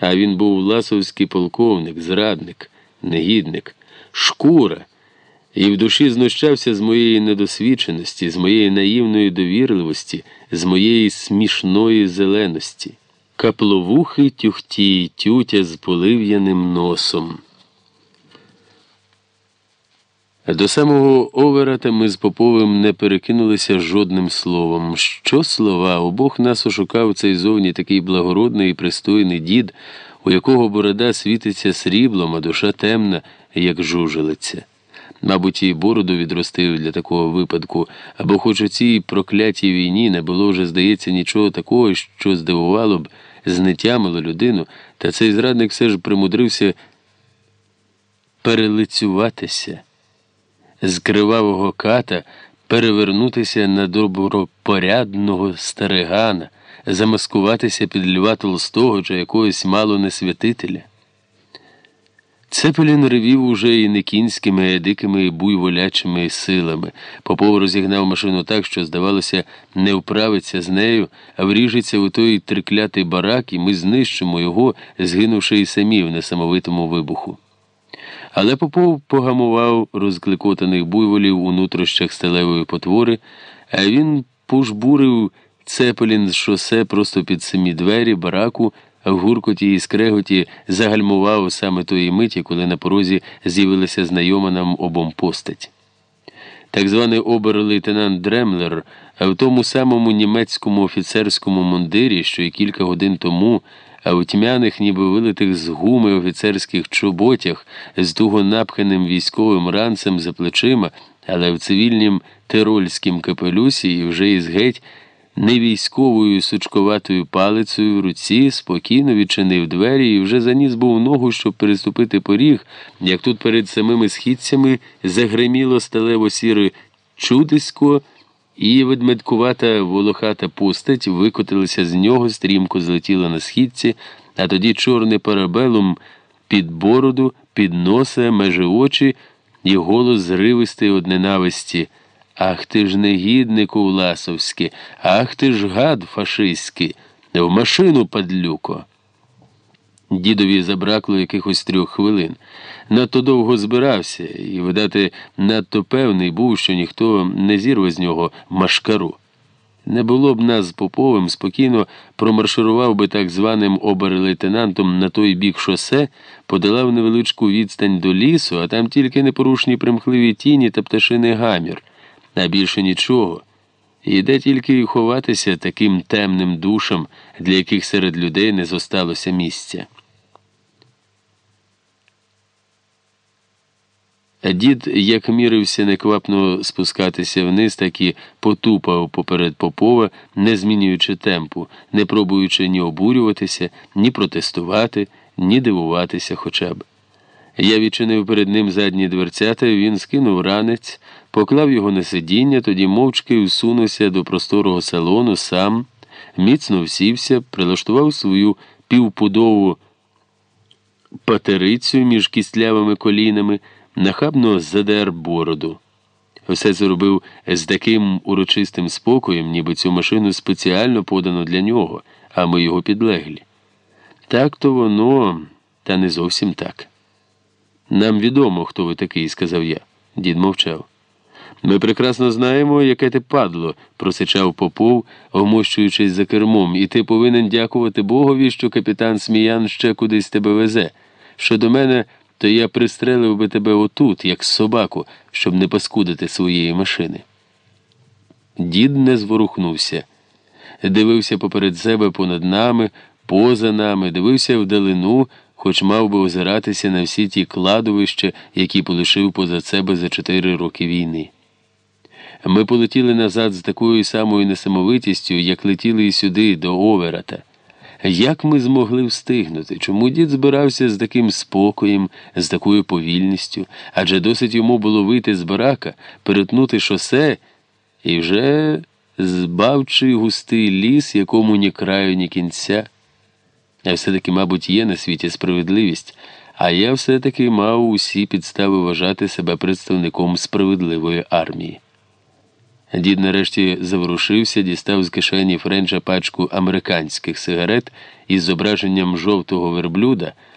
А він був ласовський полковник, зрадник, негідник, шкура, і в душі знущався з моєї недосвідченості, з моєї наївної довірливості, з моєї смішної зеленості. Капловухий тюхтій тютя з полив'яним носом. До самого Оверата ми з Поповим не перекинулися жодним словом. Що слова? Обох нас ошукав цей зовні такий благородний і пристойний дід, у якого борода світиться сріблом, а душа темна, як жужелиця. Мабуть, і бороду відростив для такого випадку, або хоч у цій проклятій війні не було вже, здається, нічого такого, що здивувало б, знетямило людину, та цей зрадник все ж примудрився перелицюватися з кривавого ката перевернутися на добропорядного старигана, замаскуватися під Льва Толстого чи якогось мало не святителя. Цепелін ревів уже і не кінськими, а дикими буйволячими силами. Попов розігнав машину так, що, здавалося, не вправиться з нею, а вріжеться у той триклятий барак, і ми знищимо його, згинувши і самі в несамовитому вибуху. Але Попов погамував розкликотаних буйволів у нутрощах стелевої потвори, а він пожбурив цепелін з шосе просто під самі двері, бараку, в гуркоті і скреготі загальмував саме тої миті, коли на порозі з'явилася знайома нам обом постать. Так званий обер-лейтенант Дремлер, в тому самому німецькому офіцерському мундирі, що й кілька годин тому а у тьмяних, ніби вилитих з гуми офіцерських чоботях, з туго напханим військовим ранцем за плечима, але в цивільнім тирольськім капелюсі і вже із геть невійськовою сучковатою палицею в руці спокійно відчинив двері і вже заніс був ногу, щоб переступити поріг, як тут перед самими східцями загриміло сталево сіре чудисько. І ведмедкувата волохата постать викотилася з нього, стрімко злетіла на східці, а тоді чорний парабелум під бороду, під носа, межи очі, і голос зривистий од ненависті. Ах ти ж негіднику власовський, ах ти ж гад фашистський, в машину падлюко. Дідові забракло якихось трьох хвилин. Надто довго збирався і, видати, надто певний був, що ніхто не зірве з нього машкару. Не було б нас з Поповим, спокійно промарширував би так званим обер-лейтенантом на той бік шосе, подолав невеличку відстань до лісу, а там тільки непорушні примхливі тіні та пташиний гамір, а більше нічого. І де тільки ховатися таким темним душам, для яких серед людей не зосталося місця. Дід, як мірився неквапно спускатися вниз, так і потупав поперед Попова, не змінюючи темпу, не пробуючи ні обурюватися, ні протестувати, ні дивуватися хоча б. Я відчинив перед ним задні дверцята, він скинув ранець, поклав його на сидіння, тоді мовчки всунувся до просторого салону сам, міцно всівся, прилаштував свою півпудову патерицю між кістлявими колінами нахабно задер бороду. Все це робив з таким урочистим спокоєм, ніби цю машину спеціально подано для нього, а ми його підлеглі. Так то воно, та не зовсім так. Нам відомо, хто ви такий, сказав я. Дід мовчав. Ми прекрасно знаємо, яке ти падло, просичав Попов, вмощуючись за кермом, і ти повинен дякувати Богові, що капітан Сміян ще кудись тебе везе. Щодо мене то я пристрелив би тебе отут, як собаку, щоб не паскудити своєї машини. Дід не зворухнувся, дивився поперед себе понад нами, поза нами, дивився вдалину, хоч мав би озиратися на всі ті кладовища, які полишив поза себе за чотири роки війни. Ми полетіли назад з такою самою несамовитістю, як летіли і сюди, до Оверата. Як ми змогли встигнути? Чому дід збирався з таким спокоєм, з такою повільністю? Адже досить йому було вийти з барака, перетнути шосе і вже збавчий густий ліс, якому ні краю, ні кінця. А все-таки, мабуть, є на світі справедливість, а я все-таки мав усі підстави вважати себе представником справедливої армії. Дід нарешті заворушився, дістав з кишені Френча пачку американських сигарет із зображенням жовтого верблюда.